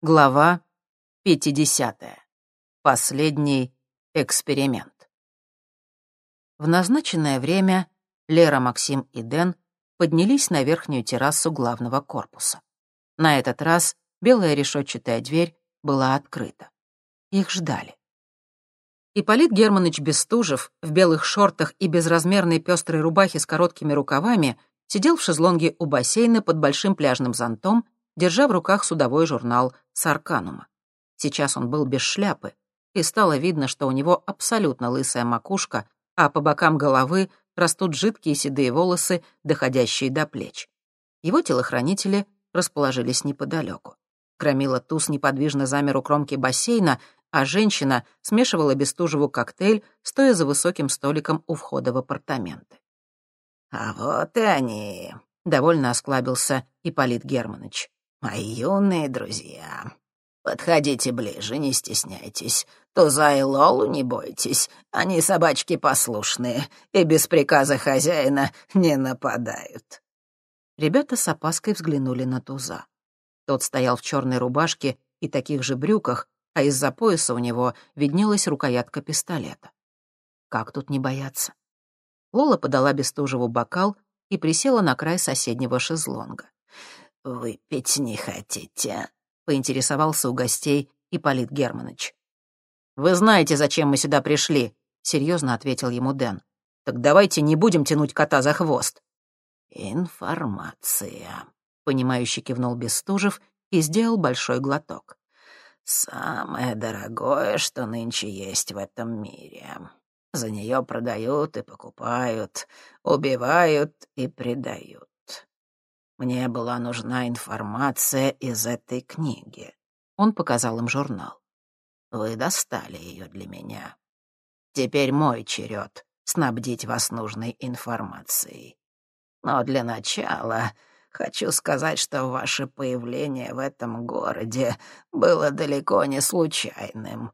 Глава 50. Последний эксперимент. В назначенное время Лера, Максим и Дэн поднялись на верхнюю террасу главного корпуса. На этот раз белая решетчатая дверь была открыта. Их ждали. Ипполит Германович Бестужев в белых шортах и безразмерной пестрой рубахе с короткими рукавами сидел в шезлонге у бассейна под большим пляжным зонтом держа в руках судовой журнал Сарканума. Сейчас он был без шляпы, и стало видно, что у него абсолютно лысая макушка, а по бокам головы растут жидкие седые волосы, доходящие до плеч. Его телохранители расположились неподалеку. Кромила Туз неподвижно замер у кромки бассейна, а женщина смешивала Бестужеву коктейль, стоя за высоким столиком у входа в апартаменты. «А вот и они», — довольно осклабился Ипполит Германович. Мои юные друзья, подходите ближе, не стесняйтесь. Туза и Лолу не бойтесь, они собачки послушные и без приказа хозяина не нападают». Ребята с опаской взглянули на Туза. Тот стоял в черной рубашке и таких же брюках, а из-за пояса у него виднелась рукоятка пистолета. Как тут не бояться? Лола подала Бестужеву бокал и присела на край соседнего шезлонга. «Выпить не хотите?» — поинтересовался у гостей Ипполит Германович. «Вы знаете, зачем мы сюда пришли», — серьезно ответил ему Дэн. «Так давайте не будем тянуть кота за хвост». «Информация», — понимающе кивнул Бестужев и сделал большой глоток. «Самое дорогое, что нынче есть в этом мире. За нее продают и покупают, убивают и предают. Мне была нужна информация из этой книги. Он показал им журнал. Вы достали ее для меня. Теперь мой черед снабдить вас нужной информацией. Но для начала хочу сказать, что ваше появление в этом городе было далеко не случайным.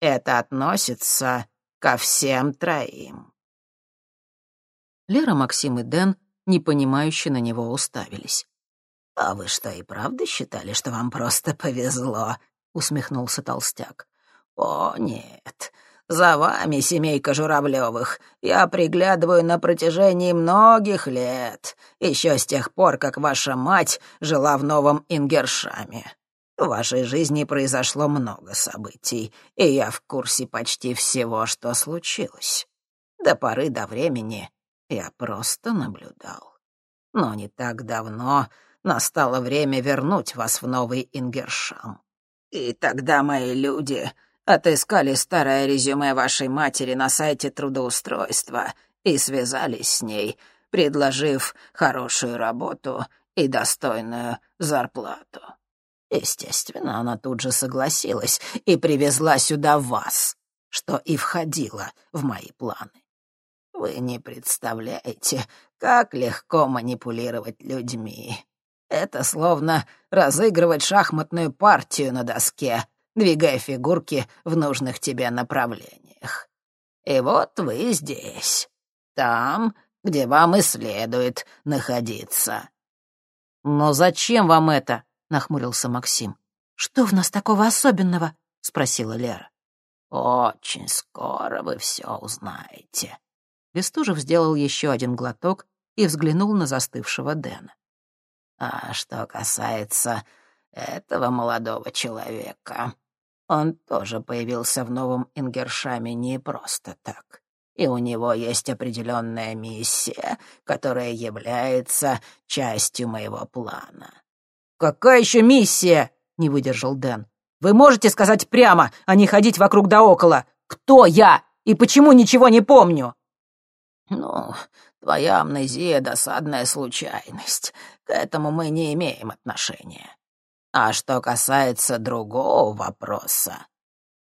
Это относится ко всем троим. Лера, Максим и Дэн непонимающе на него уставились. «А вы что, и правда считали, что вам просто повезло?» — усмехнулся толстяк. «О, нет. За вами, семейка Журавлевых, я приглядываю на протяжении многих лет, еще с тех пор, как ваша мать жила в Новом Ингершаме. В вашей жизни произошло много событий, и я в курсе почти всего, что случилось. До поры до времени я просто наблюдал. Но не так давно настало время вернуть вас в новый Ингершам. И тогда мои люди отыскали старое резюме вашей матери на сайте трудоустройства и связались с ней, предложив хорошую работу и достойную зарплату. Естественно, она тут же согласилась и привезла сюда вас, что и входило в мои планы. Вы не представляете, как легко манипулировать людьми. Это словно разыгрывать шахматную партию на доске, двигая фигурки в нужных тебе направлениях. И вот вы здесь, там, где вам и следует находиться. «Но зачем вам это?» — нахмурился Максим. «Что в нас такого особенного?» — спросила Лера. «Очень скоро вы все узнаете», Бестужев сделал еще один глоток и взглянул на застывшего Дэна. «А что касается этого молодого человека, он тоже появился в новом Ингершаме не просто так. И у него есть определенная миссия, которая является частью моего плана». «Какая еще миссия?» — не выдержал Дэн. «Вы можете сказать прямо, а не ходить вокруг да около? Кто я и почему ничего не помню?» «Ну, твоя амнезия — досадная случайность. К этому мы не имеем отношения. А что касается другого вопроса,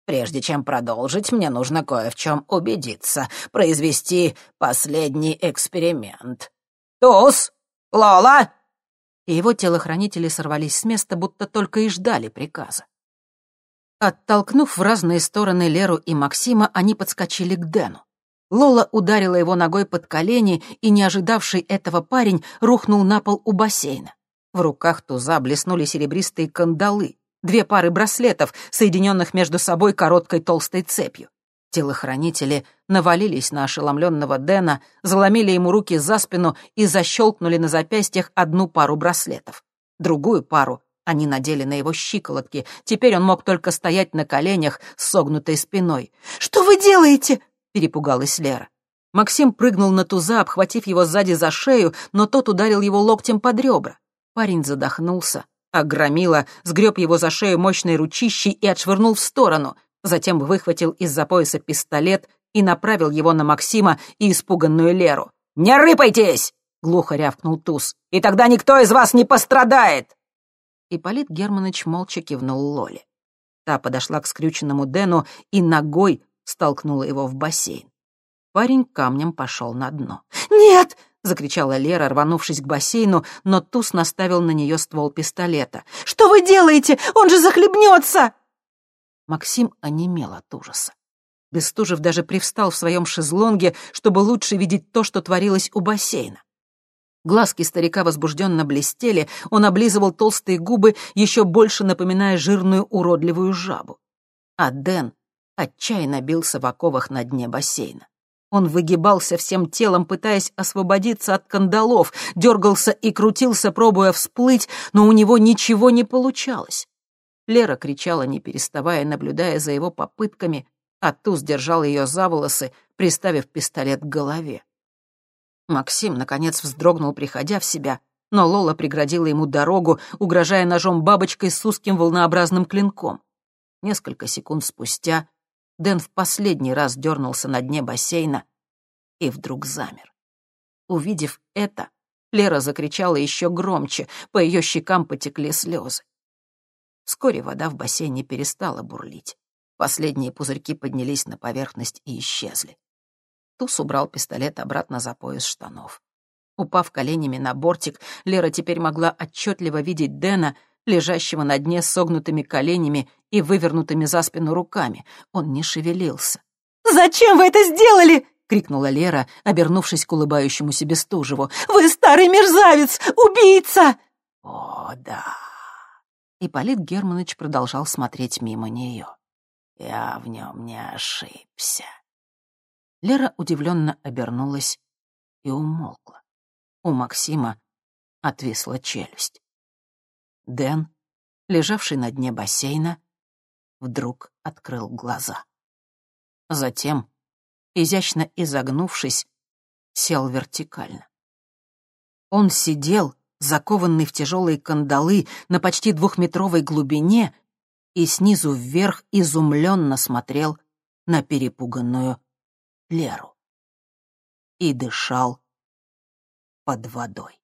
прежде чем продолжить, мне нужно кое в чем убедиться, произвести последний эксперимент. Туз! Лола!» И его телохранители сорвались с места, будто только и ждали приказа. Оттолкнув в разные стороны Леру и Максима, они подскочили к Дэну. Лола ударила его ногой под колени, и не ожидавший этого парень рухнул на пол у бассейна. В руках туза блеснули серебристые кандалы. две пары браслетов, соединенных между собой короткой толстой цепью. Телохранители навалились на ошеломленного Дэна, заломили ему руки за спину и защелкнули на запястьях одну пару браслетов. Другую пару они надели на его щиколотки. Теперь он мог только стоять на коленях с согнутой спиной. «Что вы делаете?» — перепугалась Лера. Максим прыгнул на туза, обхватив его сзади за шею, но тот ударил его локтем под ребра. Парень задохнулся, а сгреб его за шею мощной ручищей и отшвырнул в сторону, затем выхватил из-за пояса пистолет и направил его на Максима и испуганную Леру. «Не рыпайтесь!» — глухо рявкнул Туз. «И тогда никто из вас не пострадает!» Ипполит Германович молча кивнул Лоле. Та подошла к скрюченному Дэну и ногой столкнула его в бассейн. Парень камнем пошел на дно. «Нет!» — закричала Лера, рванувшись к бассейну, но Туз наставил на нее ствол пистолета. «Что вы делаете? Он же захлебнется!» Максим онемел от ужаса. Бестужев даже привстал в своем шезлонге, чтобы лучше видеть то, что творилось у бассейна. Глазки старика возбужденно блестели, он облизывал толстые губы, еще больше напоминая жирную уродливую жабу. А Дэн отчаянно бился в оковах на дне бассейна. Он выгибался всем телом, пытаясь освободиться от кандалов, дергался и крутился, пробуя всплыть, но у него ничего не получалось. Лера кричала, не переставая, наблюдая за его попытками, а Туз держал ее за волосы, приставив пистолет к голове. Максим, наконец, вздрогнул, приходя в себя, но Лола преградила ему дорогу, угрожая ножом бабочкой с узким волнообразным клинком. Несколько секунд спустя Дэн в последний раз дернулся на дне бассейна и вдруг замер. Увидев это, Лера закричала еще громче, по ее щекам потекли слезы. Вскоре вода в бассейне перестала бурлить. Последние пузырьки поднялись на поверхность и исчезли. Туз убрал пистолет обратно за пояс штанов. Упав коленями на бортик, Лера теперь могла отчетливо видеть Дэна, лежащего на дне с согнутыми коленями и вывернутыми за спину руками. Он не шевелился. «Зачем вы это сделали?» — крикнула Лера, обернувшись к улыбающемуся Бестужеву. «Вы старый мерзавец! Убийца!» «О, да!» Ипполит Германович продолжал смотреть мимо нее. «Я в нем не ошибся». Лера удивленно обернулась и умолкла. У Максима отвисла челюсть. Дэн, лежавший на дне бассейна, вдруг открыл глаза. Затем, изящно изогнувшись, сел вертикально. Он сидел, закованный в тяжелые кандалы на почти двухметровой глубине, и снизу вверх изумленно смотрел на перепуганную Леру. И дышал под водой.